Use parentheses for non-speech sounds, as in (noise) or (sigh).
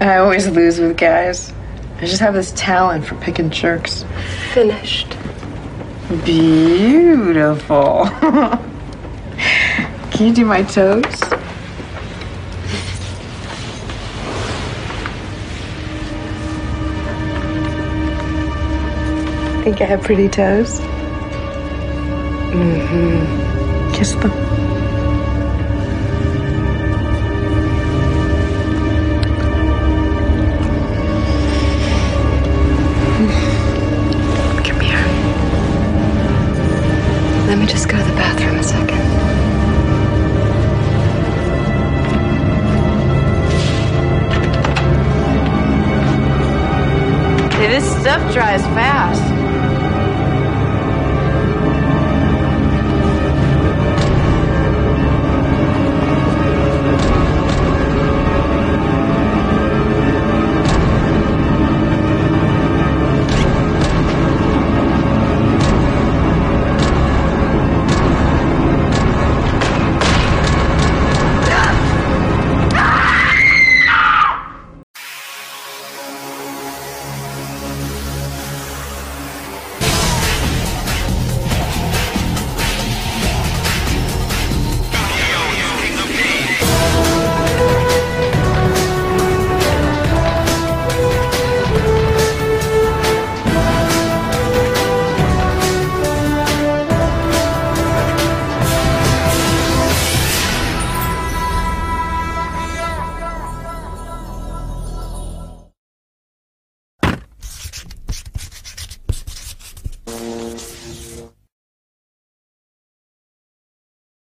I always lose with guys. I just have this talent for picking jerks. Finished. Beautiful. (laughs) Can you do my toes? Think I have pretty toes? Mm-hmm. Kiss them. Come here. Let me just go to the bathroom a second. Hey, this stuff dries fast.